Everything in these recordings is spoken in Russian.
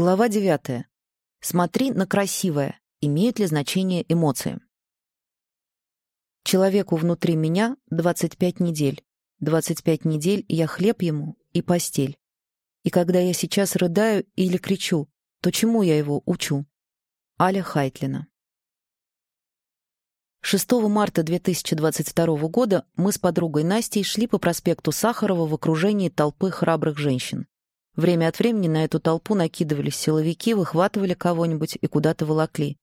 Глава 9. Смотри на красивое. Имеют ли значение эмоции? Человеку внутри меня 25 недель. 25 недель я хлеб ему и постель. И когда я сейчас рыдаю или кричу, то чему я его учу? Аля Хайтлина. 6 марта 2022 года мы с подругой Настей шли по проспекту Сахарова в окружении толпы храбрых женщин. Время от времени на эту толпу накидывались силовики, выхватывали кого-нибудь и куда-то волокли.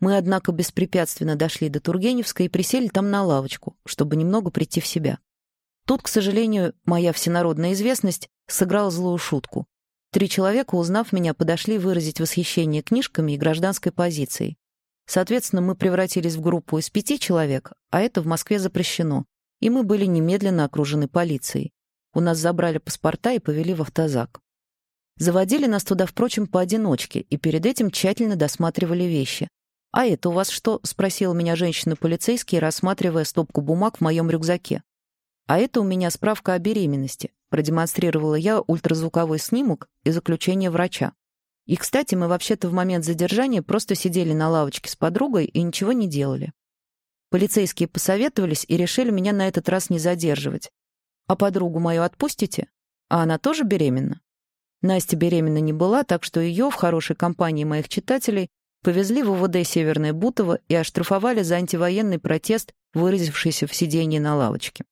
Мы, однако, беспрепятственно дошли до Тургеневской и присели там на лавочку, чтобы немного прийти в себя. Тут, к сожалению, моя всенародная известность сыграла злую шутку. Три человека, узнав меня, подошли выразить восхищение книжками и гражданской позицией. Соответственно, мы превратились в группу из пяти человек, а это в Москве запрещено, и мы были немедленно окружены полицией. У нас забрали паспорта и повели в автозак. Заводили нас туда, впрочем, поодиночке, и перед этим тщательно досматривали вещи. «А это у вас что?» — спросила меня женщина-полицейский, рассматривая стопку бумаг в моем рюкзаке. «А это у меня справка о беременности», — продемонстрировала я ультразвуковой снимок и заключение врача. И, кстати, мы вообще-то в момент задержания просто сидели на лавочке с подругой и ничего не делали. Полицейские посоветовались и решили меня на этот раз не задерживать. «А подругу мою отпустите? А она тоже беременна?» Настя беременна не была, так что ее в хорошей компании моих читателей повезли в УВД Северное Бутово и оштрафовали за антивоенный протест, выразившийся в сидении на лавочке.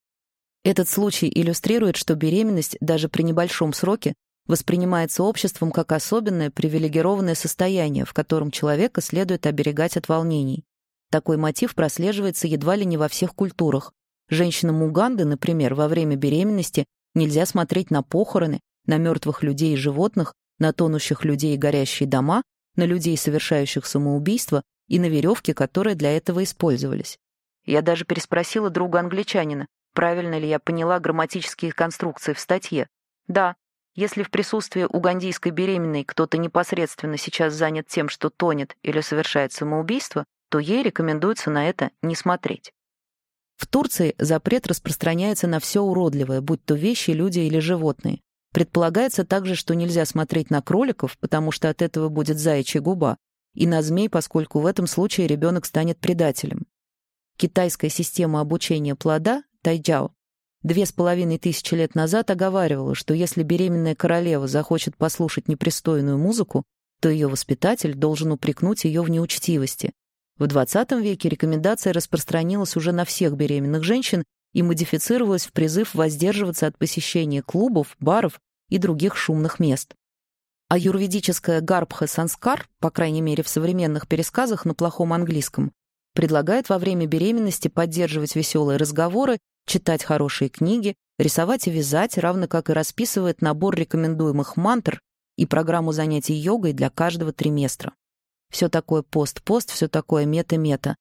Этот случай иллюстрирует, что беременность даже при небольшом сроке воспринимается обществом как особенное привилегированное состояние, в котором человека следует оберегать от волнений. Такой мотив прослеживается едва ли не во всех культурах. Женщинам Уганды, например, во время беременности нельзя смотреть на похороны, на мертвых людей и животных, на тонущих людей и горящие дома, на людей, совершающих самоубийство, и на веревки, которые для этого использовались. Я даже переспросила друга англичанина, правильно ли я поняла грамматические конструкции в статье. Да, если в присутствии угандийской беременной кто-то непосредственно сейчас занят тем, что тонет или совершает самоубийство, то ей рекомендуется на это не смотреть. В Турции запрет распространяется на все уродливое, будь то вещи, люди или животные. Предполагается также, что нельзя смотреть на кроликов, потому что от этого будет заячья губа, и на змей, поскольку в этом случае ребенок станет предателем. Китайская система обучения плода, тайджао, две с половиной тысячи лет назад оговаривала, что если беременная королева захочет послушать непристойную музыку, то ее воспитатель должен упрекнуть ее в неучтивости. В XX веке рекомендация распространилась уже на всех беременных женщин и модифицировалась в призыв воздерживаться от посещения клубов, баров и других шумных мест. А юрведическая Гарбха Санскар, по крайней мере в современных пересказах на плохом английском, предлагает во время беременности поддерживать веселые разговоры, читать хорошие книги, рисовать и вязать, равно как и расписывает набор рекомендуемых мантр и программу занятий йогой для каждого триместра. Все такое пост-пост, все такое мета-мета.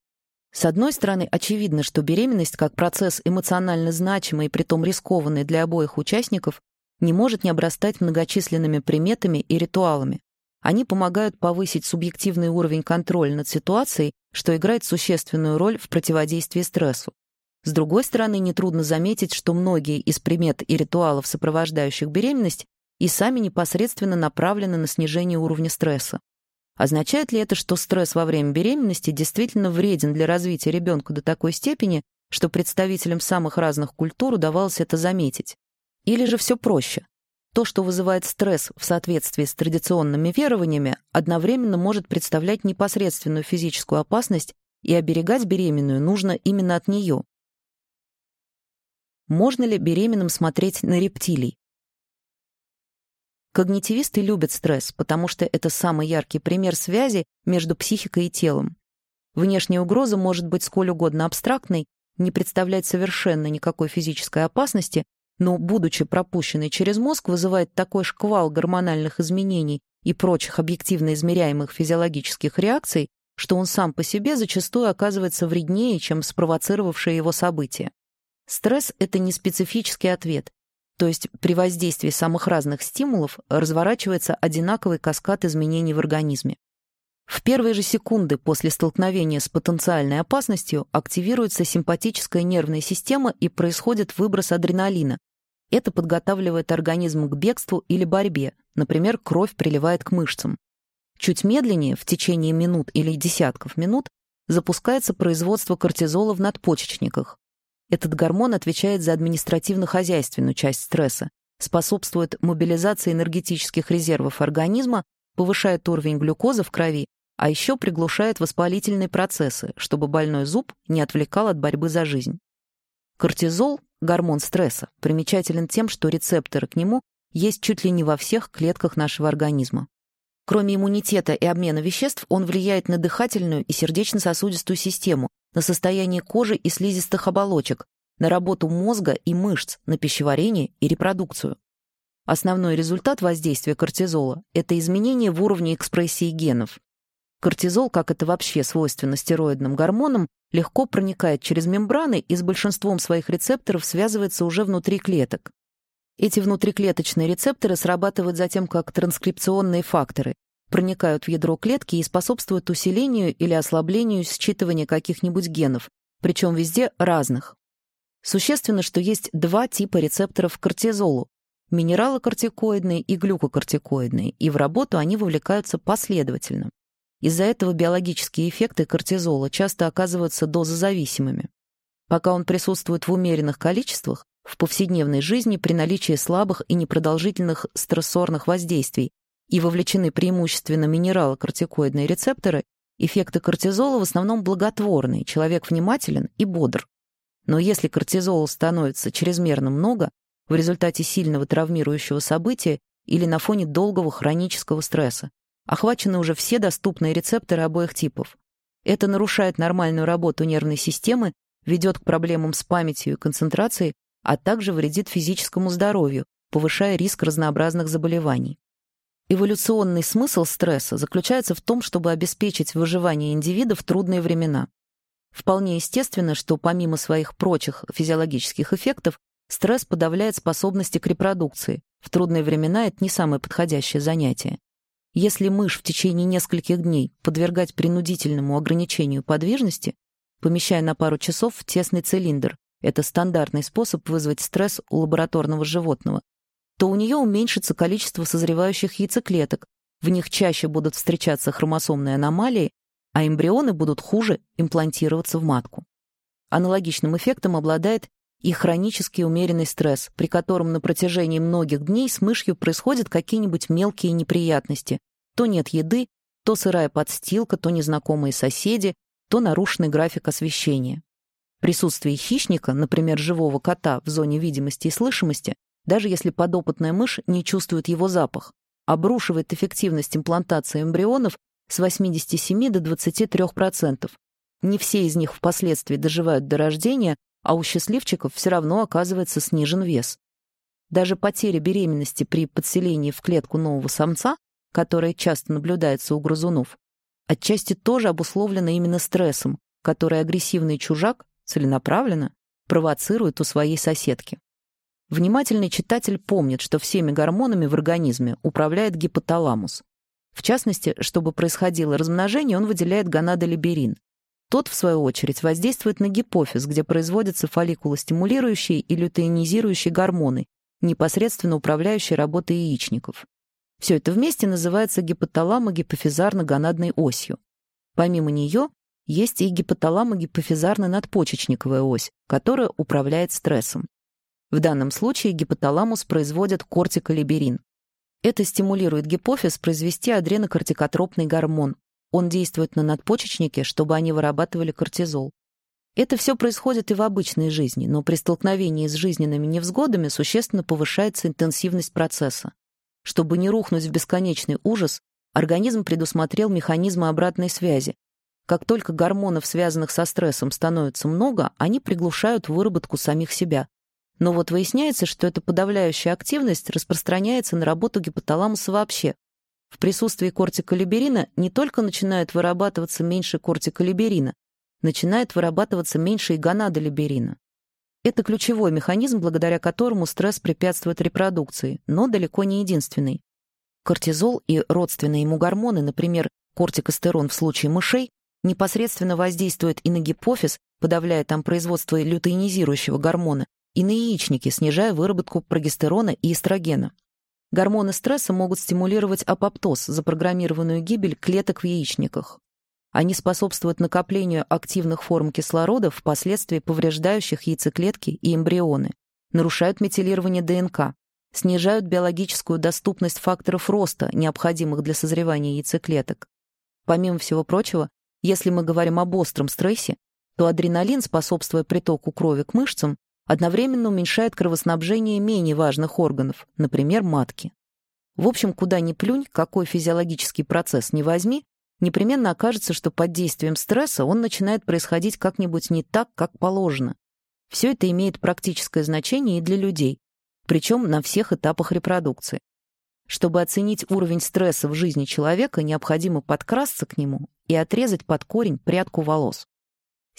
С одной стороны, очевидно, что беременность как процесс эмоционально значимый и притом рискованный для обоих участников не может не обрастать многочисленными приметами и ритуалами. Они помогают повысить субъективный уровень контроля над ситуацией, что играет существенную роль в противодействии стрессу. С другой стороны, нетрудно заметить, что многие из примет и ритуалов, сопровождающих беременность, и сами непосредственно направлены на снижение уровня стресса. Означает ли это, что стресс во время беременности действительно вреден для развития ребенка до такой степени, что представителям самых разных культур удавалось это заметить? Или же все проще? То, что вызывает стресс в соответствии с традиционными верованиями, одновременно может представлять непосредственную физическую опасность, и оберегать беременную нужно именно от нее. Можно ли беременным смотреть на рептилий? Когнитивисты любят стресс, потому что это самый яркий пример связи между психикой и телом. Внешняя угроза может быть сколь угодно абстрактной, не представлять совершенно никакой физической опасности, но, будучи пропущенной через мозг, вызывает такой шквал гормональных изменений и прочих объективно измеряемых физиологических реакций, что он сам по себе зачастую оказывается вреднее, чем спровоцировавшее его событие. Стресс — это не специфический ответ, то есть при воздействии самых разных стимулов разворачивается одинаковый каскад изменений в организме. В первые же секунды после столкновения с потенциальной опасностью активируется симпатическая нервная система и происходит выброс адреналина, Это подготавливает организм к бегству или борьбе, например, кровь приливает к мышцам. Чуть медленнее, в течение минут или десятков минут, запускается производство кортизола в надпочечниках. Этот гормон отвечает за административно-хозяйственную часть стресса, способствует мобилизации энергетических резервов организма, повышает уровень глюкозы в крови, а еще приглушает воспалительные процессы, чтобы больной зуб не отвлекал от борьбы за жизнь. Кортизол, гормон стресса, примечателен тем, что рецепторы к нему есть чуть ли не во всех клетках нашего организма. Кроме иммунитета и обмена веществ, он влияет на дыхательную и сердечно-сосудистую систему, на состояние кожи и слизистых оболочек, на работу мозга и мышц, на пищеварение и репродукцию. Основной результат воздействия кортизола – это изменение в уровне экспрессии генов. Кортизол, как это вообще свойственно стероидным гормонам, легко проникает через мембраны и с большинством своих рецепторов связывается уже внутри клеток. Эти внутриклеточные рецепторы срабатывают затем как транскрипционные факторы, проникают в ядро клетки и способствуют усилению или ослаблению считывания каких-нибудь генов, причем везде разных. Существенно, что есть два типа рецепторов к кортизолу – минералокортикоидные и глюкокортикоидные, и в работу они вовлекаются последовательно. Из-за этого биологические эффекты кортизола часто оказываются дозозависимыми. Пока он присутствует в умеренных количествах, в повседневной жизни при наличии слабых и непродолжительных стрессорных воздействий и вовлечены преимущественно минералокортикоидные рецепторы, эффекты кортизола в основном благотворные, человек внимателен и бодр. Но если кортизола становится чрезмерно много, в результате сильного травмирующего события или на фоне долгого хронического стресса, Охвачены уже все доступные рецепторы обоих типов. Это нарушает нормальную работу нервной системы, ведет к проблемам с памятью и концентрацией, а также вредит физическому здоровью, повышая риск разнообразных заболеваний. Эволюционный смысл стресса заключается в том, чтобы обеспечить выживание индивида в трудные времена. Вполне естественно, что помимо своих прочих физиологических эффектов, стресс подавляет способности к репродукции. В трудные времена это не самое подходящее занятие. Если мышь в течение нескольких дней подвергать принудительному ограничению подвижности, помещая на пару часов в тесный цилиндр, это стандартный способ вызвать стресс у лабораторного животного, то у нее уменьшится количество созревающих яйцеклеток, в них чаще будут встречаться хромосомные аномалии, а эмбрионы будут хуже имплантироваться в матку. Аналогичным эффектом обладает и хронический умеренный стресс, при котором на протяжении многих дней с мышью происходят какие-нибудь мелкие неприятности. То нет еды, то сырая подстилка, то незнакомые соседи, то нарушенный график освещения. Присутствие хищника, например, живого кота в зоне видимости и слышимости, даже если подопытная мышь не чувствует его запах, обрушивает эффективность имплантации эмбрионов с 87 до 23%. Не все из них впоследствии доживают до рождения, а у счастливчиков все равно оказывается снижен вес. Даже потеря беременности при подселении в клетку нового самца, которая часто наблюдается у грызунов, отчасти тоже обусловлена именно стрессом, который агрессивный чужак целенаправленно провоцирует у своей соседки. Внимательный читатель помнит, что всеми гормонами в организме управляет гипоталамус. В частности, чтобы происходило размножение, он выделяет гонадолиберин, тот, в свою очередь, воздействует на гипофиз, где производятся фолликулостимулирующие и лютеинизирующие гормоны, непосредственно управляющие работой яичников. Все это вместе называется гипоталамо-гипофизарно-гонадной осью. Помимо нее есть и гипоталамо-гипофизарно-надпочечниковая ось, которая управляет стрессом. В данном случае гипоталамус производит кортиколиберин. Это стимулирует гипофиз произвести адренокортикотропный гормон, он действует на надпочечники, чтобы они вырабатывали кортизол. Это все происходит и в обычной жизни, но при столкновении с жизненными невзгодами существенно повышается интенсивность процесса. Чтобы не рухнуть в бесконечный ужас, организм предусмотрел механизмы обратной связи. Как только гормонов, связанных со стрессом, становится много, они приглушают выработку самих себя. Но вот выясняется, что эта подавляющая активность распространяется на работу гипоталамуса вообще, в присутствии кортиколиберина не только начинает вырабатываться меньше кортиколиберина, начинает вырабатываться меньше и гонадолиберина. Это ключевой механизм, благодаря которому стресс препятствует репродукции, но далеко не единственный. Кортизол и родственные ему гормоны, например, кортикостерон в случае мышей, непосредственно воздействуют и на гипофиз, подавляя там производство лютеинизирующего гормона, и на яичники, снижая выработку прогестерона и эстрогена. Гормоны стресса могут стимулировать апоптоз, запрограммированную гибель клеток в яичниках. Они способствуют накоплению активных форм кислорода, впоследствии повреждающих яйцеклетки и эмбрионы, нарушают метилирование ДНК, снижают биологическую доступность факторов роста, необходимых для созревания яйцеклеток. Помимо всего прочего, если мы говорим об остром стрессе, то адреналин, способствуя притоку крови к мышцам, одновременно уменьшает кровоснабжение менее важных органов, например, матки. В общем, куда ни плюнь, какой физиологический процесс не возьми, непременно окажется, что под действием стресса он начинает происходить как-нибудь не так, как положено. Все это имеет практическое значение и для людей, причем на всех этапах репродукции. Чтобы оценить уровень стресса в жизни человека, необходимо подкрасться к нему и отрезать под корень прядку волос.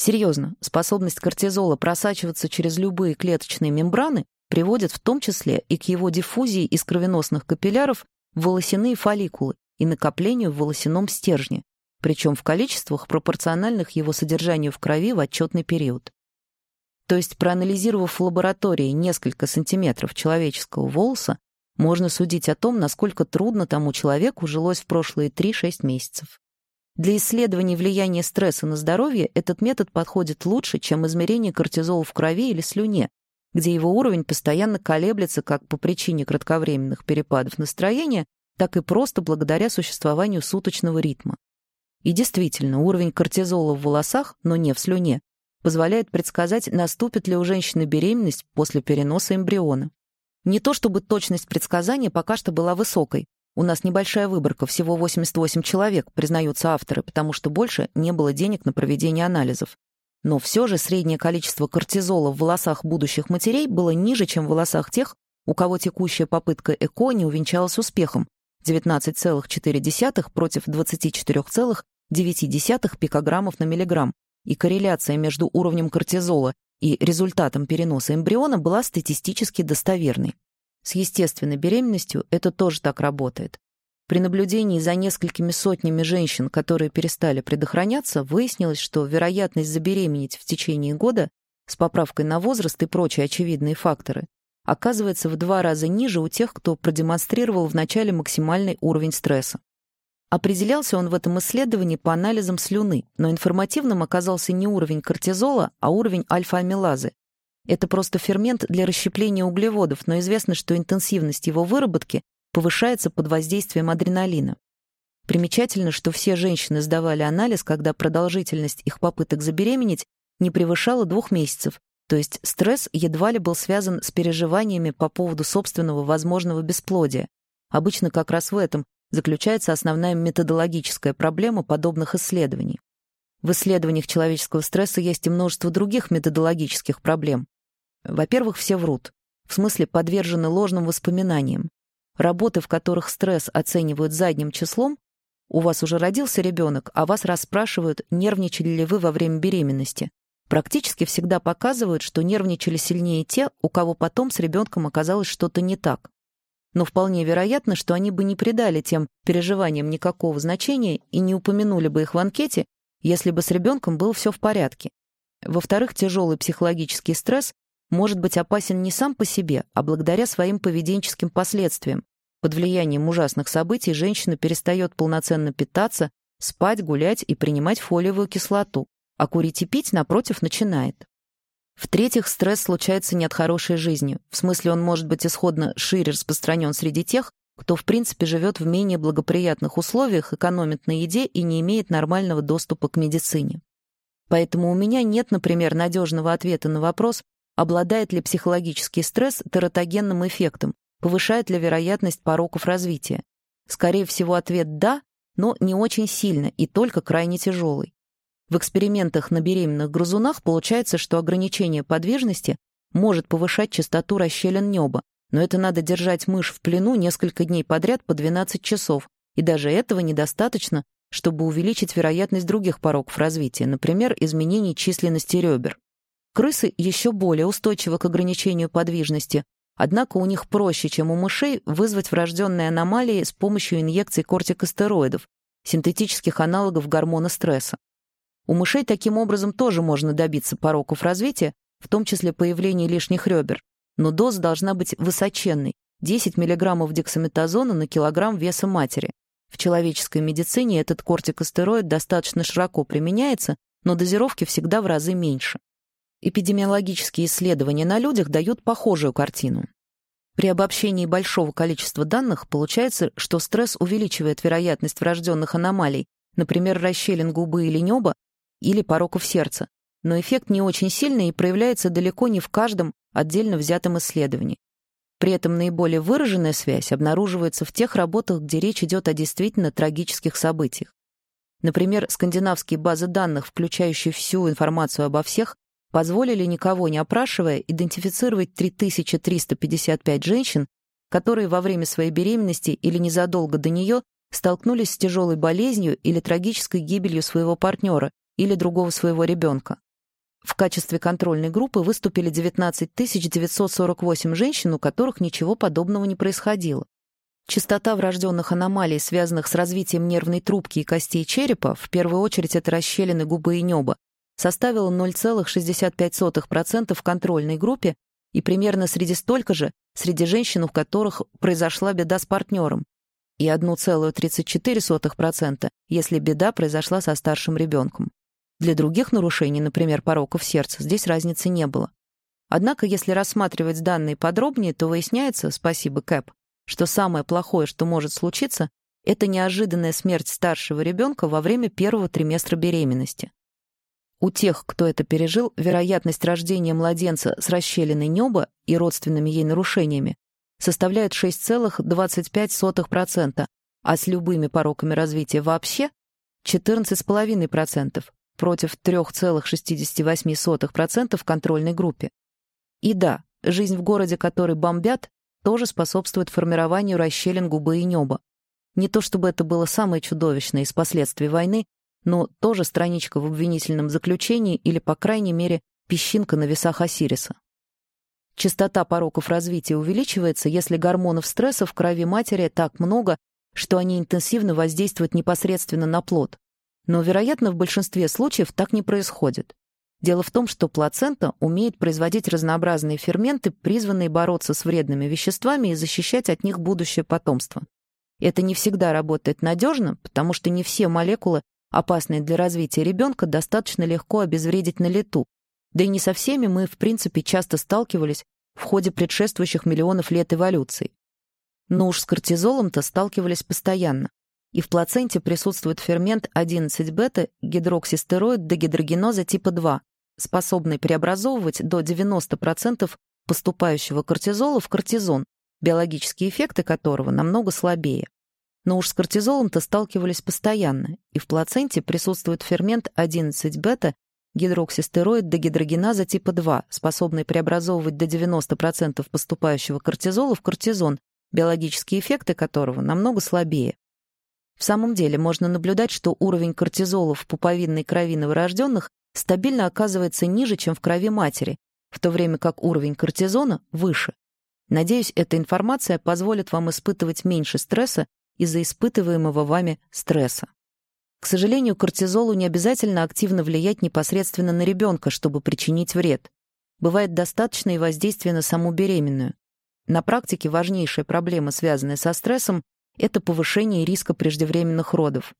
Серьезно, способность кортизола просачиваться через любые клеточные мембраны приводит в том числе и к его диффузии из кровеносных капилляров в волосяные фолликулы и накоплению в волосяном стержне, причем в количествах, пропорциональных его содержанию в крови в отчетный период. То есть, проанализировав в лаборатории несколько сантиметров человеческого волоса, можно судить о том, насколько трудно тому человеку жилось в прошлые 3-6 месяцев. Для исследований влияния стресса на здоровье этот метод подходит лучше, чем измерение кортизола в крови или слюне, где его уровень постоянно колеблется как по причине кратковременных перепадов настроения, так и просто благодаря существованию суточного ритма. И действительно, уровень кортизола в волосах, но не в слюне, позволяет предсказать, наступит ли у женщины беременность после переноса эмбриона. Не то чтобы точность предсказания пока что была высокой, у нас небольшая выборка, всего 88 человек, признаются авторы, потому что больше не было денег на проведение анализов. Но все же среднее количество кортизола в волосах будущих матерей было ниже, чем в волосах тех, у кого текущая попытка ЭКО не увенчалась успехом – 19,4 против 24,9 пикограммов на миллиграмм, и корреляция между уровнем кортизола и результатом переноса эмбриона была статистически достоверной. С естественной беременностью это тоже так работает. При наблюдении за несколькими сотнями женщин, которые перестали предохраняться, выяснилось, что вероятность забеременеть в течение года с поправкой на возраст и прочие очевидные факторы оказывается в два раза ниже у тех, кто продемонстрировал в начале максимальный уровень стресса. Определялся он в этом исследовании по анализам слюны, но информативным оказался не уровень кортизола, а уровень альфа-амилазы, это просто фермент для расщепления углеводов, но известно, что интенсивность его выработки повышается под воздействием адреналина. Примечательно, что все женщины сдавали анализ, когда продолжительность их попыток забеременеть не превышала двух месяцев, то есть стресс едва ли был связан с переживаниями по поводу собственного возможного бесплодия. Обычно как раз в этом заключается основная методологическая проблема подобных исследований. В исследованиях человеческого стресса есть и множество других методологических проблем. Во-первых, все врут. В смысле, подвержены ложным воспоминаниям. Работы, в которых стресс оценивают задним числом, у вас уже родился ребенок, а вас расспрашивают, нервничали ли вы во время беременности. Практически всегда показывают, что нервничали сильнее те, у кого потом с ребенком оказалось что-то не так. Но вполне вероятно, что они бы не придали тем переживаниям никакого значения и не упомянули бы их в анкете, если бы с ребенком было все в порядке. Во-вторых, тяжелый психологический стресс может быть опасен не сам по себе, а благодаря своим поведенческим последствиям. Под влиянием ужасных событий женщина перестает полноценно питаться, спать, гулять и принимать фолиевую кислоту, а курить и пить, напротив, начинает. В-третьих, стресс случается не от хорошей жизни. В смысле, он может быть исходно шире распространен среди тех, кто в принципе живет в менее благоприятных условиях, экономит на еде и не имеет нормального доступа к медицине. Поэтому у меня нет, например, надежного ответа на вопрос, Обладает ли психологический стресс тератогенным эффектом? Повышает ли вероятность пороков развития? Скорее всего, ответ «да», но не очень сильно и только крайне тяжелый. В экспериментах на беременных грызунах получается, что ограничение подвижности может повышать частоту расщелин неба, но это надо держать мышь в плену несколько дней подряд по 12 часов, и даже этого недостаточно, чтобы увеличить вероятность других пороков развития, например, изменений численности ребер. Крысы еще более устойчивы к ограничению подвижности, однако у них проще, чем у мышей, вызвать врожденные аномалии с помощью инъекций кортикостероидов, синтетических аналогов гормона стресса. У мышей таким образом тоже можно добиться пороков развития, в том числе появление лишних ребер, но доза должна быть высоченной – 10 мг дексаметазона на килограмм веса матери. В человеческой медицине этот кортикостероид достаточно широко применяется, но дозировки всегда в разы меньше. Эпидемиологические исследования на людях дают похожую картину. При обобщении большого количества данных получается, что стресс увеличивает вероятность врожденных аномалий, например, расщелин губы или неба, или пороков сердца, но эффект не очень сильный и проявляется далеко не в каждом отдельно взятом исследовании. При этом наиболее выраженная связь обнаруживается в тех работах, где речь идет о действительно трагических событиях. Например, скандинавские базы данных, включающие всю информацию обо всех, позволили, никого не опрашивая, идентифицировать 3355 женщин, которые во время своей беременности или незадолго до нее столкнулись с тяжелой болезнью или трагической гибелью своего партнера или другого своего ребенка. В качестве контрольной группы выступили 19 948 женщин, у которых ничего подобного не происходило. Частота врожденных аномалий, связанных с развитием нервной трубки и костей черепа, в первую очередь это расщелины губы и неба, составила 0,65% в контрольной группе и примерно среди столько же среди женщин, у которых произошла беда с партнером, и 1,34%, если беда произошла со старшим ребенком. Для других нарушений, например, пороков сердца, здесь разницы не было. Однако, если рассматривать данные подробнее, то выясняется, спасибо Кэп, что самое плохое, что может случиться, это неожиданная смерть старшего ребенка во время первого триместра беременности. У тех, кто это пережил, вероятность рождения младенца с расщелиной неба и родственными ей нарушениями составляет 6,25%, а с любыми пороками развития вообще — 14,5% против 3,68% в контрольной группе. И да, жизнь в городе, который бомбят, тоже способствует формированию расщелин губы и неба. Не то чтобы это было самое чудовищное из последствий войны, но тоже страничка в обвинительном заключении или, по крайней мере, песчинка на весах Осириса. Частота пороков развития увеличивается, если гормонов стресса в крови матери так много, что они интенсивно воздействуют непосредственно на плод. Но, вероятно, в большинстве случаев так не происходит. Дело в том, что плацента умеет производить разнообразные ферменты, призванные бороться с вредными веществами и защищать от них будущее потомство. Это не всегда работает надежно, потому что не все молекулы, опасные для развития ребенка, достаточно легко обезвредить на лету. Да и не со всеми мы, в принципе, часто сталкивались в ходе предшествующих миллионов лет эволюции. Но уж с кортизолом-то сталкивались постоянно и в плаценте присутствует фермент 11-бета гидроксистероид дегидрогеноза типа 2, способный преобразовывать до 90% поступающего кортизола в кортизон, биологические эффекты которого намного слабее. Но уж с кортизолом-то сталкивались постоянно, и в плаценте присутствует фермент 11-бета гидроксистероид дегидрогеназа типа 2, способный преобразовывать до 90% поступающего кортизола в кортизон, биологические эффекты которого намного слабее. В самом деле можно наблюдать, что уровень кортизола в пуповинной крови новорожденных стабильно оказывается ниже, чем в крови матери, в то время как уровень кортизона выше. Надеюсь, эта информация позволит вам испытывать меньше стресса из-за испытываемого вами стресса. К сожалению, кортизолу не обязательно активно влиять непосредственно на ребенка, чтобы причинить вред. Бывает достаточно и воздействие на саму беременную. На практике важнейшая проблема, связанная со стрессом, это повышение риска преждевременных родов.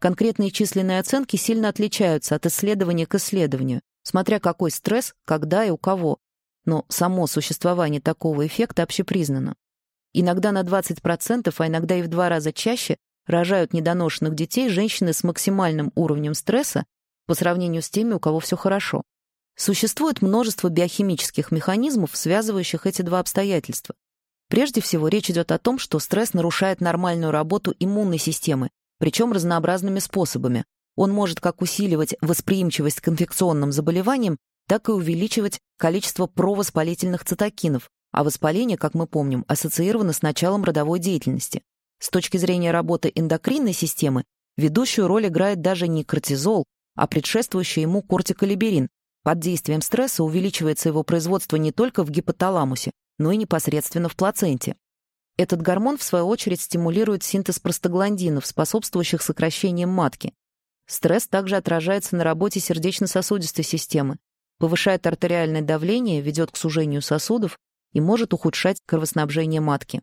Конкретные численные оценки сильно отличаются от исследования к исследованию, смотря какой стресс, когда и у кого. Но само существование такого эффекта общепризнано. Иногда на 20%, а иногда и в два раза чаще рожают недоношенных детей женщины с максимальным уровнем стресса по сравнению с теми, у кого все хорошо. Существует множество биохимических механизмов, связывающих эти два обстоятельства. Прежде всего, речь идет о том, что стресс нарушает нормальную работу иммунной системы, причем разнообразными способами. Он может как усиливать восприимчивость к инфекционным заболеваниям, так и увеличивать количество провоспалительных цитокинов, а воспаление, как мы помним, ассоциировано с началом родовой деятельности. С точки зрения работы эндокринной системы, ведущую роль играет даже не кортизол, а предшествующий ему кортиколиберин. Под действием стресса увеличивается его производство не только в гипоталамусе, но и непосредственно в плаценте. Этот гормон, в свою очередь, стимулирует синтез простагландинов, способствующих сокращениям матки. Стресс также отражается на работе сердечно-сосудистой системы. повышает артериальное давление, ведет к сужению сосудов и может ухудшать кровоснабжение матки.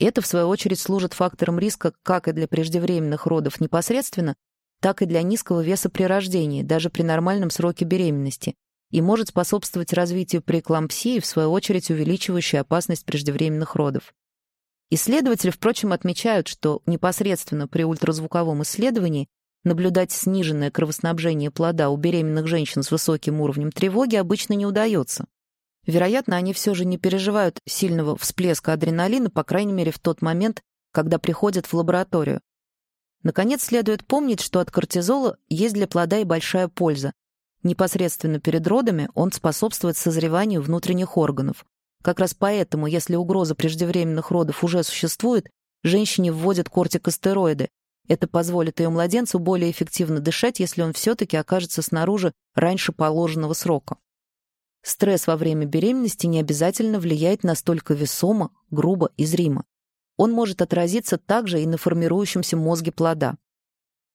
Это, в свою очередь, служит фактором риска как и для преждевременных родов непосредственно, так и для низкого веса при рождении, даже при нормальном сроке беременности, и может способствовать развитию преэклампсии, в свою очередь увеличивающей опасность преждевременных родов. Исследователи, впрочем, отмечают, что непосредственно при ультразвуковом исследовании наблюдать сниженное кровоснабжение плода у беременных женщин с высоким уровнем тревоги обычно не удается. Вероятно, они все же не переживают сильного всплеска адреналина, по крайней мере, в тот момент, когда приходят в лабораторию. Наконец, следует помнить, что от кортизола есть для плода и большая польза. Непосредственно перед родами он способствует созреванию внутренних органов. Как раз поэтому, если угроза преждевременных родов уже существует, женщине вводят кортикостероиды. Это позволит ее младенцу более эффективно дышать, если он все-таки окажется снаружи раньше положенного срока. Стресс во время беременности не обязательно влияет настолько весомо, грубо и зримо. Он может отразиться также и на формирующемся мозге плода.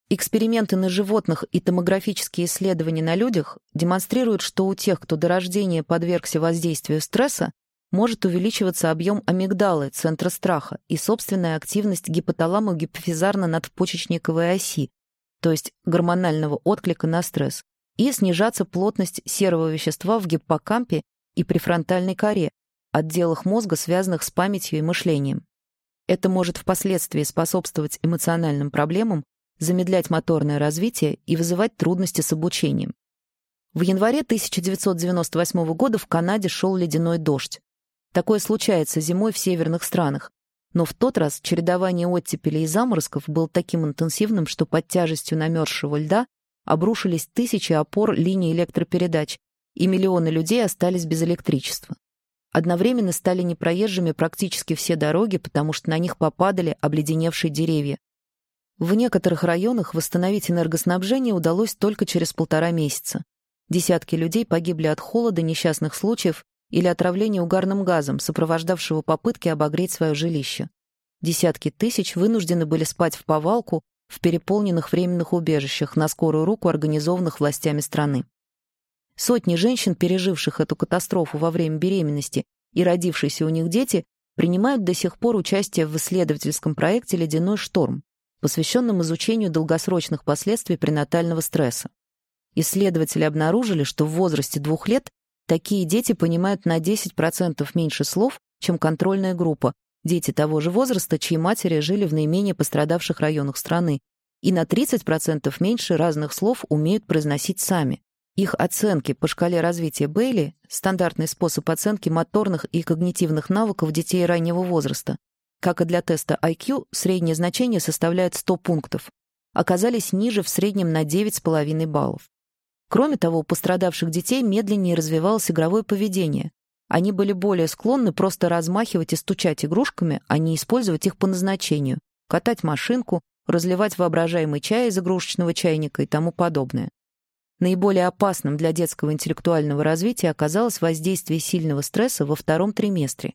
Эксперименты на животных и томографические исследования на людях демонстрируют, что у тех, кто до рождения подвергся воздействию стресса, может увеличиваться объем амигдалы, центра страха, и собственная активность гипоталамо-гипофизарно-надпочечниковой оси, то есть гормонального отклика на стресс, и снижаться плотность серого вещества в гиппокампе и префронтальной коре, отделах мозга, связанных с памятью и мышлением. Это может впоследствии способствовать эмоциональным проблемам, замедлять моторное развитие и вызывать трудности с обучением. В январе 1998 года в Канаде шел ледяной дождь. Такое случается зимой в северных странах. Но в тот раз чередование оттепелей и заморозков было таким интенсивным, что под тяжестью намерзшего льда обрушились тысячи опор линий электропередач, и миллионы людей остались без электричества. Одновременно стали непроезжими практически все дороги, потому что на них попадали обледеневшие деревья. В некоторых районах восстановить энергоснабжение удалось только через полтора месяца. Десятки людей погибли от холода, несчастных случаев или отравления угарным газом, сопровождавшего попытки обогреть свое жилище. Десятки тысяч вынуждены были спать в повалку в переполненных временных убежищах на скорую руку, организованных властями страны. Сотни женщин, переживших эту катастрофу во время беременности и родившиеся у них дети, принимают до сих пор участие в исследовательском проекте «Ледяной шторм», посвященном изучению долгосрочных последствий пренатального стресса. Исследователи обнаружили, что в возрасте двух лет такие дети понимают на 10% меньше слов, чем контрольная группа, дети того же возраста, чьи матери жили в наименее пострадавших районах страны, и на 30% меньше разных слов умеют произносить сами. Их оценки по шкале развития Бейли, стандартный способ оценки моторных и когнитивных навыков детей раннего возраста, как и для теста IQ, среднее значение составляет 100 пунктов, оказались ниже в среднем на 9,5 баллов. Кроме того, у пострадавших детей медленнее развивалось игровое поведение, они были более склонны просто размахивать и стучать игрушками, а не использовать их по назначению, катать машинку, разливать воображаемый чай из игрушечного чайника и тому подобное. Наиболее опасным для детского интеллектуального развития оказалось воздействие сильного стресса во втором триместре.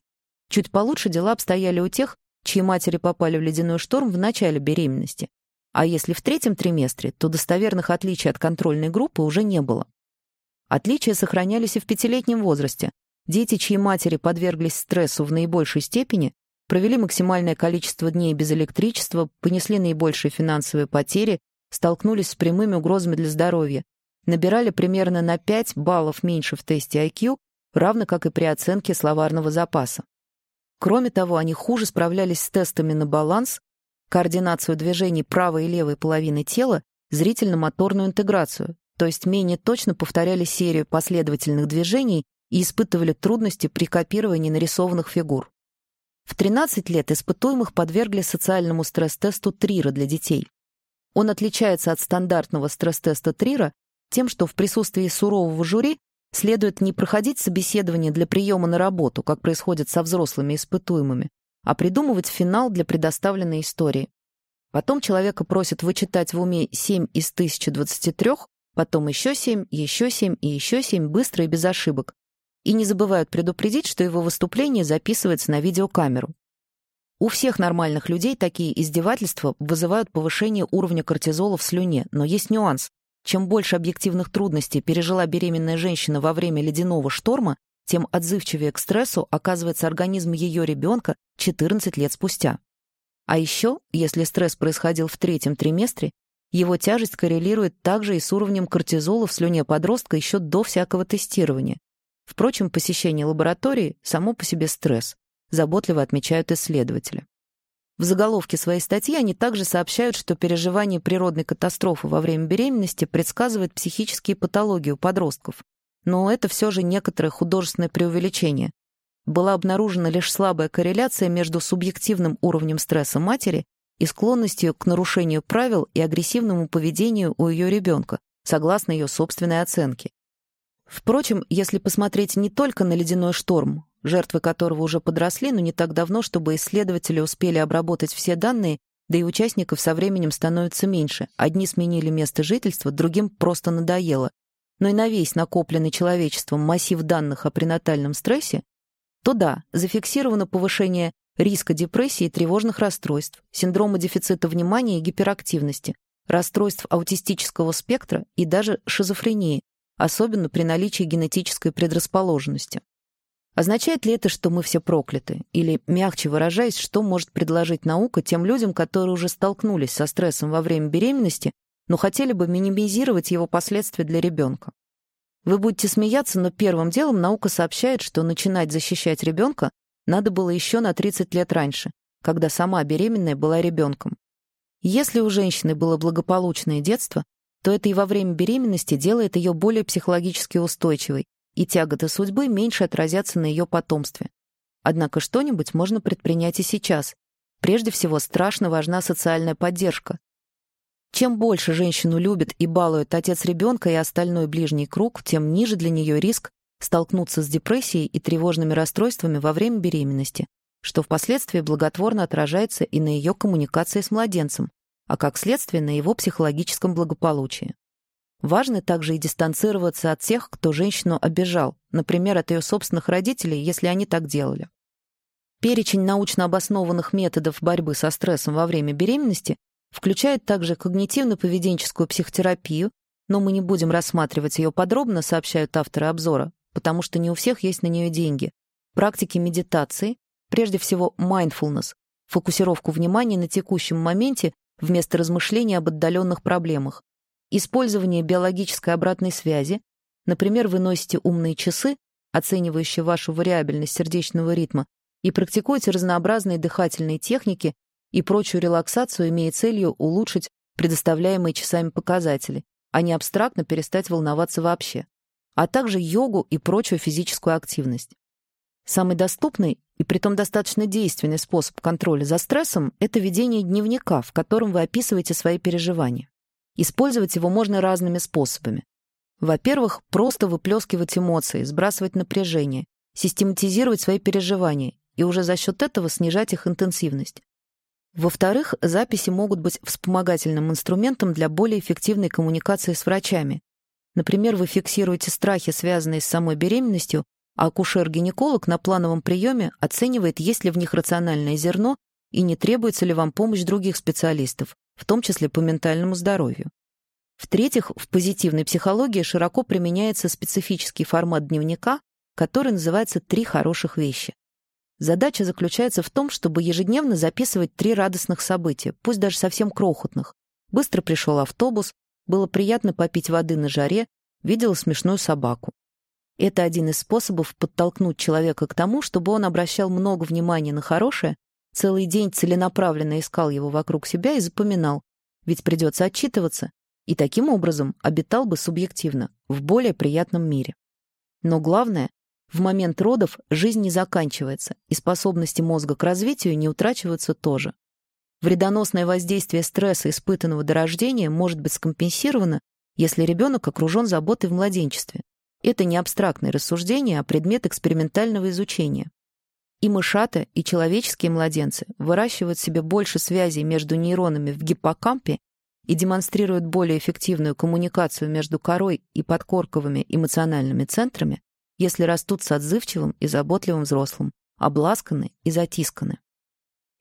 Чуть получше дела обстояли у тех, чьи матери попали в ледяной шторм в начале беременности. А если в третьем триместре, то достоверных отличий от контрольной группы уже не было. Отличия сохранялись и в пятилетнем возрасте, Дети, чьи матери подверглись стрессу в наибольшей степени, провели максимальное количество дней без электричества, понесли наибольшие финансовые потери, столкнулись с прямыми угрозами для здоровья, набирали примерно на 5 баллов меньше в тесте IQ, равно как и при оценке словарного запаса. Кроме того, они хуже справлялись с тестами на баланс, координацию движений правой и левой половины тела, зрительно-моторную интеграцию, то есть менее точно повторяли серию последовательных движений и испытывали трудности при копировании нарисованных фигур. В 13 лет испытуемых подвергли социальному стресс-тесту Трира для детей. Он отличается от стандартного стресс-теста Трира тем, что в присутствии сурового жюри следует не проходить собеседование для приема на работу, как происходит со взрослыми испытуемыми, а придумывать финал для предоставленной истории. Потом человека просят вычитать в уме 7 из 1023, потом еще 7, еще 7 и еще 7 быстро и без ошибок, и не забывают предупредить, что его выступление записывается на видеокамеру. У всех нормальных людей такие издевательства вызывают повышение уровня кортизола в слюне, но есть нюанс. чем больше объективных трудностей пережила беременная женщина во время ледяного шторма, тем отзывчивее к стрессу оказывается организм ее ребенка 14 лет спустя. А еще, если стресс происходил в третьем триместре, его тяжесть коррелирует также и с уровнем кортизола в слюне подростка еще до всякого тестирования. Впрочем, посещение лаборатории – само по себе стресс, заботливо отмечают исследователи. В заголовке своей статьи они также сообщают, что переживание природной катастрофы во время беременности предсказывает психические патологии у подростков. Но это все же некоторое художественное преувеличение. Была обнаружена лишь слабая корреляция между субъективным уровнем стресса матери и склонностью к нарушению правил и агрессивному поведению у ее ребенка, согласно ее собственной оценке. Впрочем, если посмотреть не только на ледяной шторм, жертвы которого уже подросли, но не так давно, чтобы исследователи успели обработать все данные, да и участников со временем становится меньше. Одни сменили место жительства, другим просто надоело. Но и на весь накопленный человечеством массив данных о пренатальном стрессе, то да, зафиксировано повышение риска депрессии и тревожных расстройств, синдрома дефицита внимания и гиперактивности, расстройств аутистического спектра и даже шизофрении, особенно при наличии генетической предрасположенности. Означает ли это, что мы все прокляты? Или, мягче выражаясь, что может предложить наука тем людям, которые уже столкнулись со стрессом во время беременности, но хотели бы минимизировать его последствия для ребенка? Вы будете смеяться, но первым делом наука сообщает, что начинать защищать ребенка надо было еще на 30 лет раньше, когда сама беременная была ребенком. Если у женщины было благополучное детство, то это и во время беременности делает ее более психологически устойчивой, и тяготы судьбы меньше отразятся на ее потомстве. Однако что-нибудь можно предпринять и сейчас. Прежде всего, страшно важна социальная поддержка. Чем больше женщину любит и балует отец ребенка и остальной ближний круг, тем ниже для нее риск столкнуться с депрессией и тревожными расстройствами во время беременности, что впоследствии благотворно отражается и на ее коммуникации с младенцем, а как следствие на его психологическом благополучии. Важно также и дистанцироваться от тех, кто женщину обижал, например, от ее собственных родителей, если они так делали. Перечень научно обоснованных методов борьбы со стрессом во время беременности включает также когнитивно-поведенческую психотерапию, но мы не будем рассматривать ее подробно, сообщают авторы обзора, потому что не у всех есть на нее деньги. Практики медитации, прежде всего mindfulness, фокусировку внимания на текущем моменте вместо размышления об отдаленных проблемах, Использование биологической обратной связи. Например, вы носите умные часы, оценивающие вашу вариабельность сердечного ритма, и практикуете разнообразные дыхательные техники и прочую релаксацию, имея целью улучшить предоставляемые часами показатели, а не абстрактно перестать волноваться вообще, а также йогу и прочую физическую активность. Самый доступный и притом достаточно действенный способ контроля за стрессом – это ведение дневника, в котором вы описываете свои переживания. Использовать его можно разными способами. Во-первых, просто выплескивать эмоции, сбрасывать напряжение, систематизировать свои переживания и уже за счет этого снижать их интенсивность. Во-вторых, записи могут быть вспомогательным инструментом для более эффективной коммуникации с врачами. Например, вы фиксируете страхи, связанные с самой беременностью, а акушер-гинеколог на плановом приеме оценивает, есть ли в них рациональное зерно и не требуется ли вам помощь других специалистов, в том числе по ментальному здоровью. В-третьих, в позитивной психологии широко применяется специфический формат дневника, который называется «три хороших вещи». Задача заключается в том, чтобы ежедневно записывать три радостных события, пусть даже совсем крохотных. Быстро пришел автобус, было приятно попить воды на жаре, видела смешную собаку. Это один из способов подтолкнуть человека к тому, чтобы он обращал много внимания на хорошее, Целый день целенаправленно искал его вокруг себя и запоминал, ведь придется отчитываться, и таким образом обитал бы субъективно, в более приятном мире. Но главное, в момент родов жизнь не заканчивается, и способности мозга к развитию не утрачиваются тоже. Вредоносное воздействие стресса, испытанного до рождения, может быть скомпенсировано, если ребенок окружен заботой в младенчестве. Это не абстрактное рассуждение, а предмет экспериментального изучения. И мышата, и человеческие младенцы выращивают себе больше связей между нейронами в гиппокампе и демонстрируют более эффективную коммуникацию между корой и подкорковыми эмоциональными центрами, если растут с отзывчивым и заботливым взрослым, обласканы и затисканы.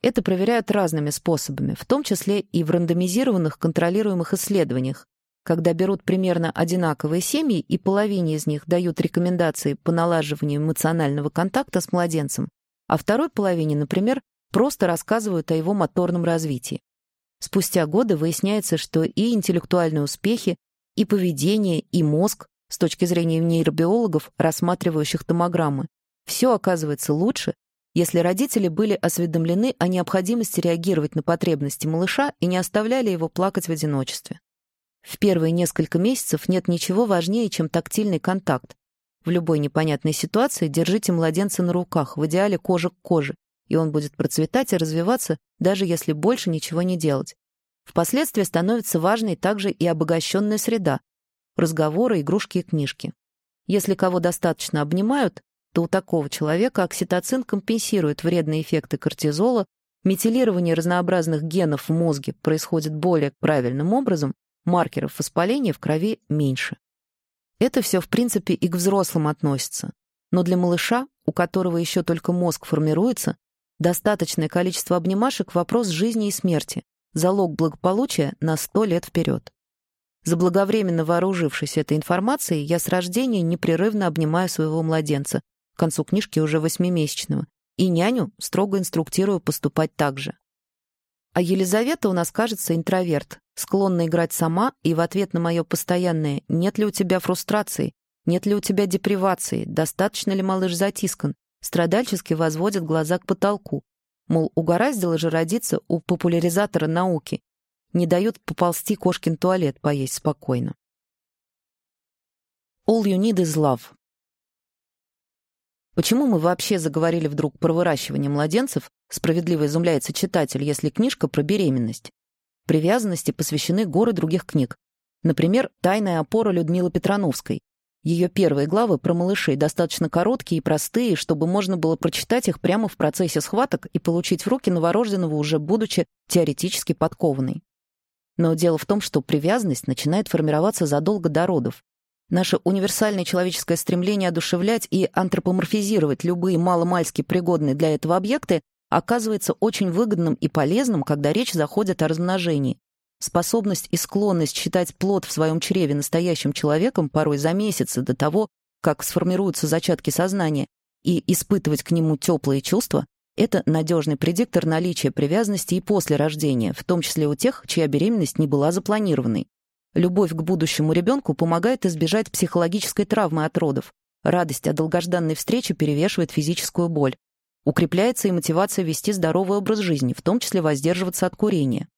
Это проверяют разными способами, в том числе и в рандомизированных контролируемых исследованиях, когда берут примерно одинаковые семьи и половине из них дают рекомендации по налаживанию эмоционального контакта с младенцем, а второй половине, например, просто рассказывают о его моторном развитии. Спустя годы выясняется, что и интеллектуальные успехи, и поведение, и мозг, с точки зрения нейробиологов, рассматривающих томограммы, все оказывается лучше, если родители были осведомлены о необходимости реагировать на потребности малыша и не оставляли его плакать в одиночестве. В первые несколько месяцев нет ничего важнее, чем тактильный контакт. В любой непонятной ситуации держите младенца на руках, в идеале кожа к коже, и он будет процветать и развиваться, даже если больше ничего не делать. Впоследствии становится важной также и обогащенная среда, разговоры, игрушки и книжки. Если кого достаточно обнимают, то у такого человека окситоцин компенсирует вредные эффекты кортизола, метилирование разнообразных генов в мозге происходит более правильным образом, маркеров воспаления в крови меньше. Это все, в принципе, и к взрослым относится. Но для малыша, у которого еще только мозг формируется, достаточное количество обнимашек — вопрос жизни и смерти, залог благополучия на сто лет вперед. Заблаговременно вооружившись этой информацией, я с рождения непрерывно обнимаю своего младенца, к концу книжки уже восьмимесячного, и няню строго инструктирую поступать так же. А Елизавета у нас, кажется, интроверт, склонна играть сама, и в ответ на мое постоянное «нет ли у тебя фрустрации?», «нет ли у тебя депривации?», «достаточно ли малыш затискан?», страдальчески возводит глаза к потолку. Мол, угораздило же родиться у популяризатора науки. Не дает поползти кошкин туалет поесть спокойно. All you need is love. Почему мы вообще заговорили вдруг про выращивание младенцев, справедливо изумляется читатель, если книжка про беременность. Привязанности посвящены горы других книг. Например, «Тайная опора» Людмилы Петрановской. Ее первые главы про малышей достаточно короткие и простые, чтобы можно было прочитать их прямо в процессе схваток и получить в руки новорожденного, уже будучи теоретически подкованной. Но дело в том, что привязанность начинает формироваться задолго до родов, Наше универсальное человеческое стремление одушевлять и антропоморфизировать любые маломальски пригодные для этого объекты оказывается очень выгодным и полезным, когда речь заходит о размножении. Способность и склонность считать плод в своем чреве настоящим человеком порой за месяцы до того, как сформируются зачатки сознания, и испытывать к нему теплые чувства — это надежный предиктор наличия привязанности и после рождения, в том числе у тех, чья беременность не была запланированной. Любовь к будущему ребенку помогает избежать психологической травмы от родов. Радость от долгожданной встречи перевешивает физическую боль. Укрепляется и мотивация вести здоровый образ жизни, в том числе воздерживаться от курения.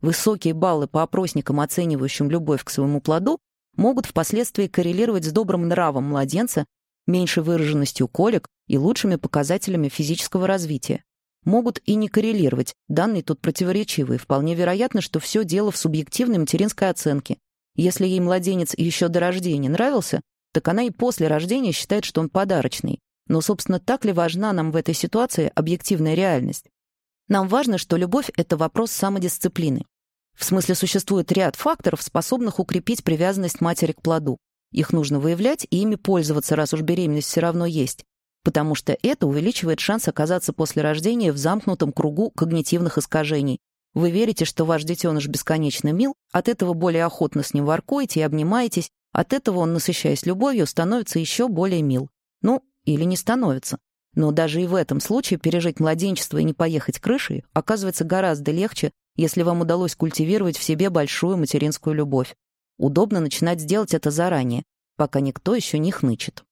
Высокие баллы по опросникам, оценивающим любовь к своему плоду, могут впоследствии коррелировать с добрым нравом младенца, меньшей выраженностью колик и лучшими показателями физического развития. Могут и не коррелировать, данные тут противоречивые. Вполне вероятно, что все дело в субъективной материнской оценке, если ей младенец еще до рождения нравился, так она и после рождения считает, что он подарочный. Но, собственно, так ли важна нам в этой ситуации объективная реальность? Нам важно, что любовь — это вопрос самодисциплины. В смысле, существует ряд факторов, способных укрепить привязанность матери к плоду. Их нужно выявлять и ими пользоваться, раз уж беременность все равно есть, потому что это увеличивает шанс оказаться после рождения в замкнутом кругу когнитивных искажений, вы верите, что ваш детеныш бесконечно мил, от этого более охотно с ним воркуете и обнимаетесь, от этого он, насыщаясь любовью, становится еще более мил. Ну, или не становится. Но даже и в этом случае пережить младенчество и не поехать крышей оказывается гораздо легче, если вам удалось культивировать в себе большую материнскую любовь. Удобно начинать сделать это заранее, пока никто еще не хнычет.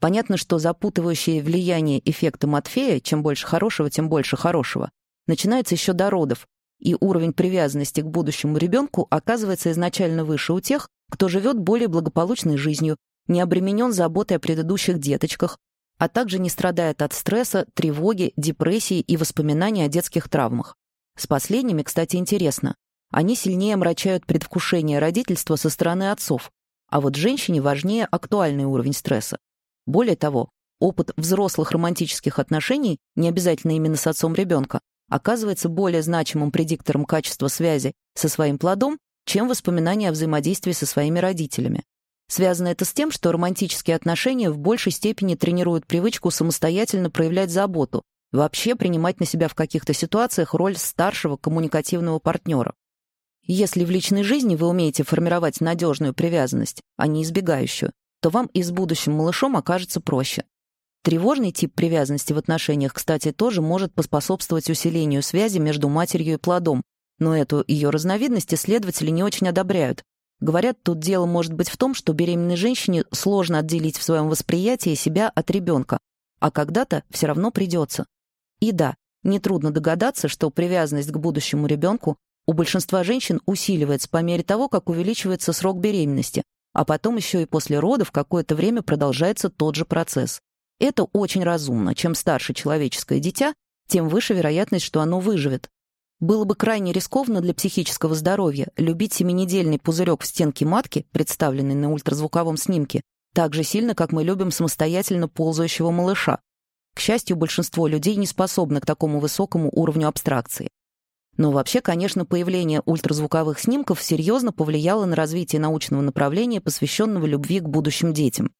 Понятно, что запутывающее влияние эффекта Матфея, чем больше хорошего, тем больше хорошего, начинается еще до родов, и уровень привязанности к будущему ребенку оказывается изначально выше у тех, кто живет более благополучной жизнью, не обременен заботой о предыдущих деточках, а также не страдает от стресса, тревоги, депрессии и воспоминаний о детских травмах. С последними, кстати, интересно. Они сильнее омрачают предвкушение родительства со стороны отцов, а вот женщине важнее актуальный уровень стресса. Более того, опыт взрослых романтических отношений, не обязательно именно с отцом ребенка, оказывается более значимым предиктором качества связи со своим плодом, чем воспоминания о взаимодействии со своими родителями. Связано это с тем, что романтические отношения в большей степени тренируют привычку самостоятельно проявлять заботу, вообще принимать на себя в каких-то ситуациях роль старшего коммуникативного партнера. Если в личной жизни вы умеете формировать надежную привязанность, а не избегающую, то вам и с будущим малышом окажется проще. Тревожный тип привязанности в отношениях, кстати, тоже может поспособствовать усилению связи между матерью и плодом, но эту ее разновидность исследователи не очень одобряют. Говорят, тут дело может быть в том, что беременной женщине сложно отделить в своем восприятии себя от ребенка, а когда-то все равно придется. И да, нетрудно догадаться, что привязанность к будущему ребенку у большинства женщин усиливается по мере того, как увеличивается срок беременности, а потом еще и после родов какое-то время продолжается тот же процесс. Это очень разумно. Чем старше человеческое дитя, тем выше вероятность, что оно выживет. Было бы крайне рискованно для психического здоровья любить семинедельный пузырек в стенке матки, представленный на ультразвуковом снимке, так же сильно, как мы любим самостоятельно ползающего малыша. К счастью, большинство людей не способны к такому высокому уровню абстракции. Но вообще, конечно, появление ультразвуковых снимков серьезно повлияло на развитие научного направления, посвященного любви к будущим детям.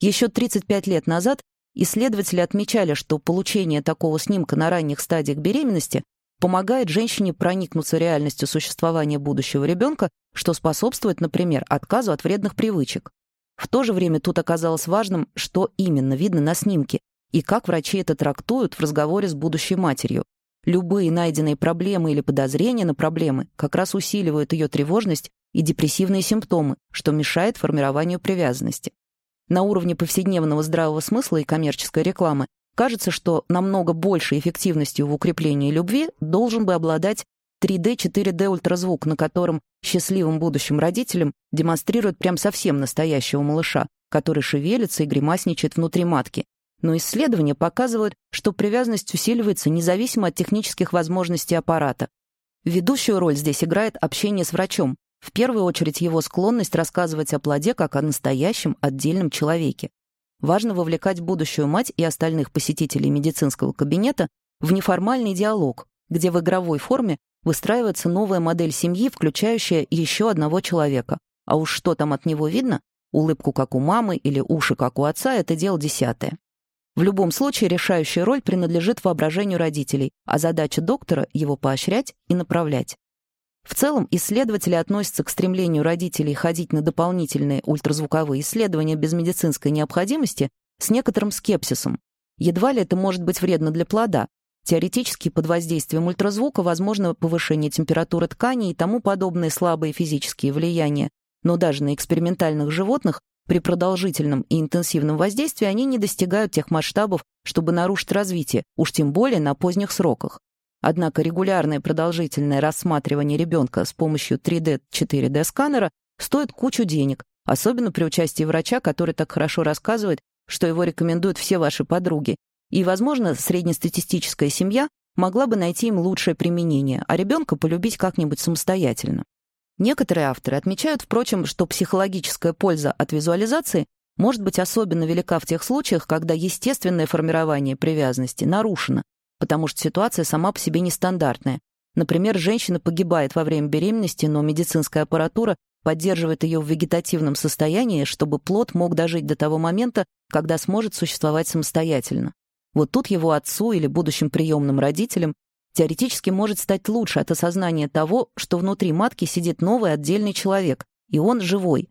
Еще 35 лет назад исследователи отмечали, что получение такого снимка на ранних стадиях беременности помогает женщине проникнуться реальностью существования будущего ребенка, что способствует, например, отказу от вредных привычек. В то же время тут оказалось важным, что именно видно на снимке и как врачи это трактуют в разговоре с будущей матерью. Любые найденные проблемы или подозрения на проблемы как раз усиливают ее тревожность и депрессивные симптомы, что мешает формированию привязанности. На уровне повседневного здравого смысла и коммерческой рекламы кажется, что намного большей эффективностью в укреплении любви должен бы обладать 3D-4D ультразвук, на котором счастливым будущим родителям демонстрируют прям совсем настоящего малыша, который шевелится и гримасничает внутри матки, но исследования показывают, что привязанность усиливается независимо от технических возможностей аппарата. Ведущую роль здесь играет общение с врачом, в первую очередь его склонность рассказывать о плоде как о настоящем отдельном человеке. Важно вовлекать будущую мать и остальных посетителей медицинского кабинета в неформальный диалог, где в игровой форме выстраивается новая модель семьи, включающая еще одного человека. А уж что там от него видно, улыбку как у мамы или уши как у отца, это дело десятое. В любом случае решающая роль принадлежит воображению родителей, а задача доктора — его поощрять и направлять. В целом, исследователи относятся к стремлению родителей ходить на дополнительные ультразвуковые исследования без медицинской необходимости с некоторым скепсисом. Едва ли это может быть вредно для плода. Теоретически под воздействием ультразвука возможно повышение температуры тканей и тому подобные слабые физические влияния, но даже на экспериментальных животных при продолжительном и интенсивном воздействии они не достигают тех масштабов, чтобы нарушить развитие, уж тем более на поздних сроках. Однако регулярное продолжительное рассматривание ребенка с помощью 3D-4D сканера стоит кучу денег, особенно при участии врача, который так хорошо рассказывает, что его рекомендуют все ваши подруги. И, возможно, среднестатистическая семья могла бы найти им лучшее применение, а ребенка полюбить как-нибудь самостоятельно. Некоторые авторы отмечают, впрочем, что психологическая польза от визуализации может быть особенно велика в тех случаях, когда естественное формирование привязанности нарушено, потому что ситуация сама по себе нестандартная. Например, женщина погибает во время беременности, но медицинская аппаратура поддерживает ее в вегетативном состоянии, чтобы плод мог дожить до того момента, когда сможет существовать самостоятельно. Вот тут его отцу или будущим приемным родителям теоретически может стать лучше от осознания того, что внутри матки сидит новый отдельный человек, и он живой.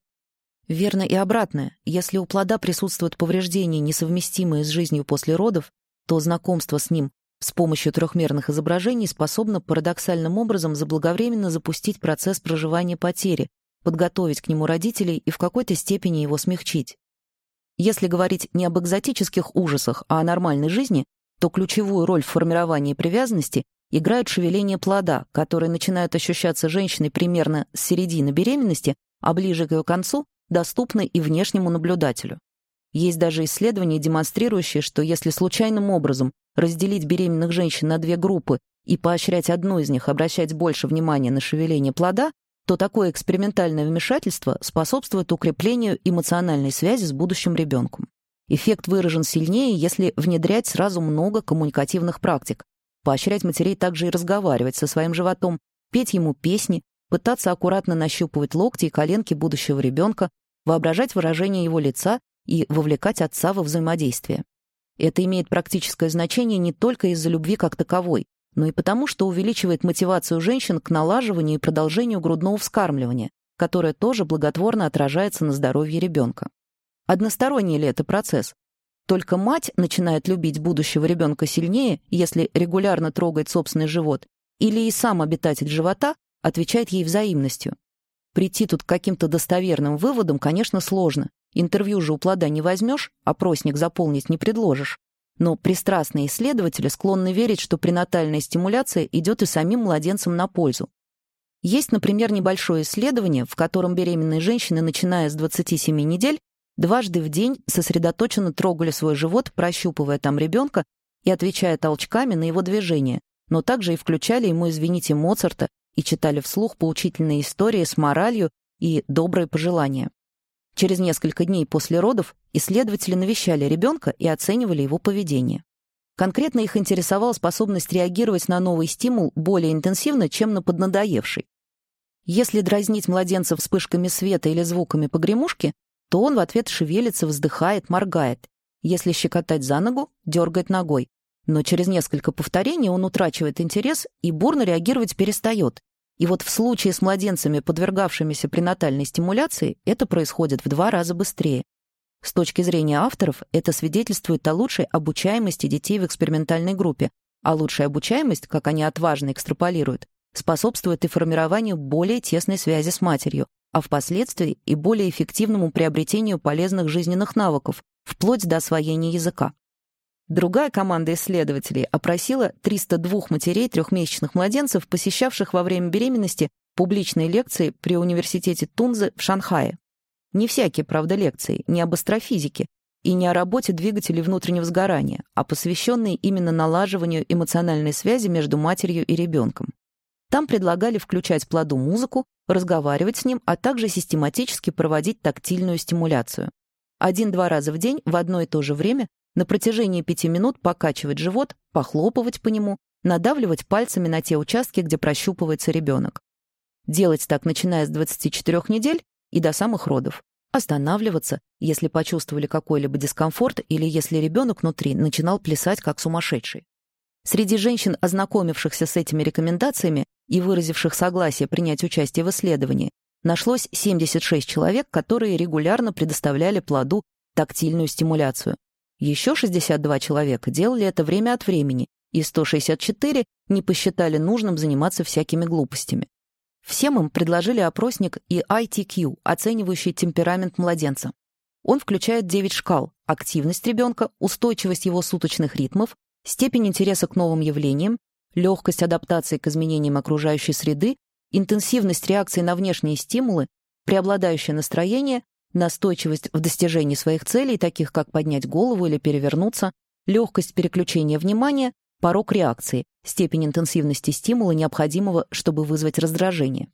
Верно и обратное. Если у плода присутствуют повреждения, несовместимые с жизнью после родов, то знакомство с ним с помощью трехмерных изображений способно парадоксальным образом заблаговременно запустить процесс проживания потери, подготовить к нему родителей и в какой-то степени его смягчить. Если говорить не об экзотических ужасах, а о нормальной жизни, то ключевую роль в формировании привязанности играют шевеление плода, которые начинают ощущаться женщиной примерно с середины беременности, а ближе к ее концу доступны и внешнему наблюдателю. Есть даже исследования, демонстрирующие, что если случайным образом разделить беременных женщин на две группы и поощрять одну из них обращать больше внимания на шевеление плода, то такое экспериментальное вмешательство способствует укреплению эмоциональной связи с будущим ребенком. Эффект выражен сильнее, если внедрять сразу много коммуникативных практик, поощрять матерей также и разговаривать со своим животом, петь ему песни, пытаться аккуратно нащупывать локти и коленки будущего ребенка, воображать выражение его лица и вовлекать отца во взаимодействие. Это имеет практическое значение не только из-за любви как таковой, но и потому, что увеличивает мотивацию женщин к налаживанию и продолжению грудного вскармливания, которое тоже благотворно отражается на здоровье ребенка. Односторонний ли это процесс? Только мать начинает любить будущего ребенка сильнее, если регулярно трогает собственный живот, или и сам обитатель живота отвечает ей взаимностью. Прийти тут к каким-то достоверным выводам, конечно, сложно. Интервью же у плода не возьмешь, опросник заполнить не предложишь. Но пристрастные исследователи склонны верить, что пренатальная стимуляция идет и самим младенцам на пользу. Есть, например, небольшое исследование, в котором беременные женщины, начиная с 27 недель, дважды в день сосредоточенно трогали свой живот, прощупывая там ребенка и отвечая толчками на его движения, но также и включали ему «Извините Моцарта» и читали вслух поучительные истории с моралью и добрые пожелания. Через несколько дней после родов исследователи навещали ребенка и оценивали его поведение. Конкретно их интересовала способность реагировать на новый стимул более интенсивно, чем на поднадоевший. Если дразнить младенца вспышками света или звуками погремушки, то он в ответ шевелится, вздыхает, моргает. Если щекотать за ногу, дергает ногой. Но через несколько повторений он утрачивает интерес и бурно реагировать перестает, и вот в случае с младенцами, подвергавшимися пренатальной стимуляции, это происходит в два раза быстрее. С точки зрения авторов, это свидетельствует о лучшей обучаемости детей в экспериментальной группе, а лучшая обучаемость, как они отважно экстраполируют, способствует и формированию более тесной связи с матерью, а впоследствии и более эффективному приобретению полезных жизненных навыков, вплоть до освоения языка. Другая команда исследователей опросила 302 матерей трехмесячных младенцев, посещавших во время беременности публичные лекции при университете Тунзы в Шанхае. Не всякие, правда, лекции, не об астрофизике и не о работе двигателей внутреннего сгорания, а посвященные именно налаживанию эмоциональной связи между матерью и ребенком. Там предлагали включать плоду музыку, разговаривать с ним, а также систематически проводить тактильную стимуляцию. Один-два раза в день в одно и то же время на протяжении пяти минут покачивать живот, похлопывать по нему, надавливать пальцами на те участки, где прощупывается ребенок. Делать так, начиная с 24 недель и до самых родов. Останавливаться, если почувствовали какой-либо дискомфорт или если ребенок внутри начинал плясать как сумасшедший. Среди женщин, ознакомившихся с этими рекомендациями и выразивших согласие принять участие в исследовании, нашлось 76 человек, которые регулярно предоставляли плоду тактильную стимуляцию. Еще 62 человека делали это время от времени, и 164 не посчитали нужным заниматься всякими глупостями. Всем им предложили опросник и ITQ, оценивающий темперамент младенца. Он включает 9 шкал – активность ребенка, устойчивость его суточных ритмов, степень интереса к новым явлениям, легкость адаптации к изменениям окружающей среды, интенсивность реакции на внешние стимулы, преобладающее настроение, настойчивость в достижении своих целей, таких как поднять голову или перевернуться, легкость переключения внимания, порог реакции, степень интенсивности стимула, необходимого, чтобы вызвать раздражение.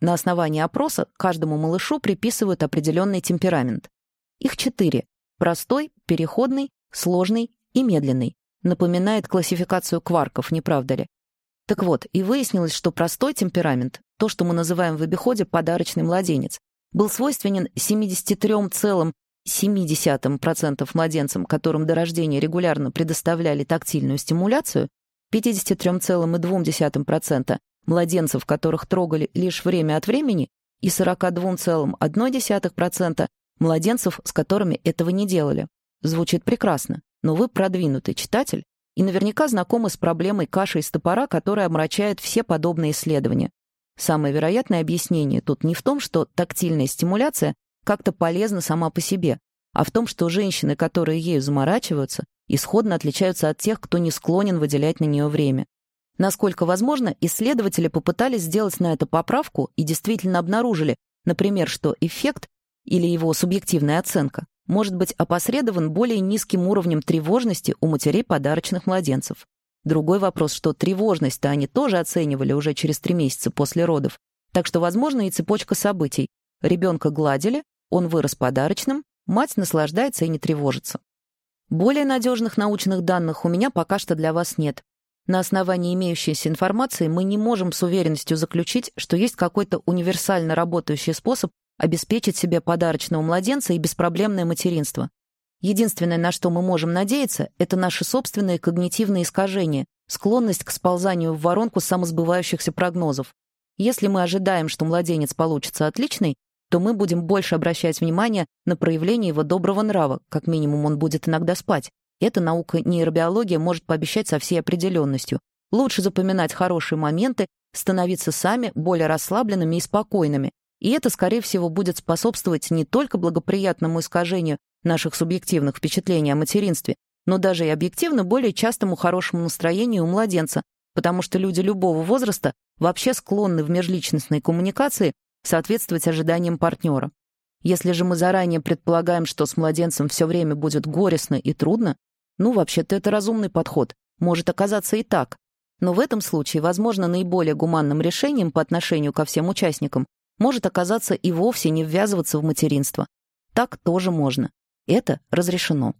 На основании опроса каждому малышу приписывают определенный темперамент. Их четыре – простой, переходный, сложный и медленный. Напоминает классификацию кварков, не правда ли? Так вот, и выяснилось, что простой темперамент, то, что мы называем в обиходе подарочный младенец, был свойственен 73,7% младенцам, которым до рождения регулярно предоставляли тактильную стимуляцию, 53,2% младенцев, которых трогали лишь время от времени, и 42,1% младенцев, с которыми этого не делали. Звучит прекрасно, но вы продвинутый читатель и наверняка знакомы с проблемой каши из топора, которая омрачает все подобные исследования. Самое вероятное объяснение тут не в том, что тактильная стимуляция как-то полезна сама по себе, а в том, что женщины, которые ею заморачиваются, исходно отличаются от тех, кто не склонен выделять на нее время. Насколько возможно, исследователи попытались сделать на это поправку и действительно обнаружили, например, что эффект или его субъективная оценка может быть опосредован более низким уровнем тревожности у матерей подарочных младенцев. Другой вопрос, что тревожность-то они тоже оценивали уже через три месяца после родов. Так что, возможно, и цепочка событий. Ребенка гладили, он вырос подарочным, мать наслаждается и не тревожится. Более надежных научных данных у меня пока что для вас нет. На основании имеющейся информации мы не можем с уверенностью заключить, что есть какой-то универсально работающий способ обеспечить себе подарочного младенца и беспроблемное материнство. Единственное, на что мы можем надеяться, это наши собственные когнитивные искажения, склонность к сползанию в воронку самосбывающихся прогнозов. Если мы ожидаем, что младенец получится отличный, то мы будем больше обращать внимание на проявление его доброго нрава, как минимум он будет иногда спать. Эта наука нейробиология может пообещать со всей определенностью. Лучше запоминать хорошие моменты, становиться сами более расслабленными и спокойными. И это, скорее всего, будет способствовать не только благоприятному искажению наших субъективных впечатлений о материнстве, но даже и объективно более частому хорошему настроению у младенца, потому что люди любого возраста вообще склонны в межличностной коммуникации соответствовать ожиданиям партнера. Если же мы заранее предполагаем, что с младенцем все время будет горестно и трудно, ну, вообще-то это разумный подход, может оказаться и так. Но в этом случае, возможно, наиболее гуманным решением по отношению ко всем участникам может оказаться и вовсе не ввязываться в материнство. Так тоже можно. Это разрешено.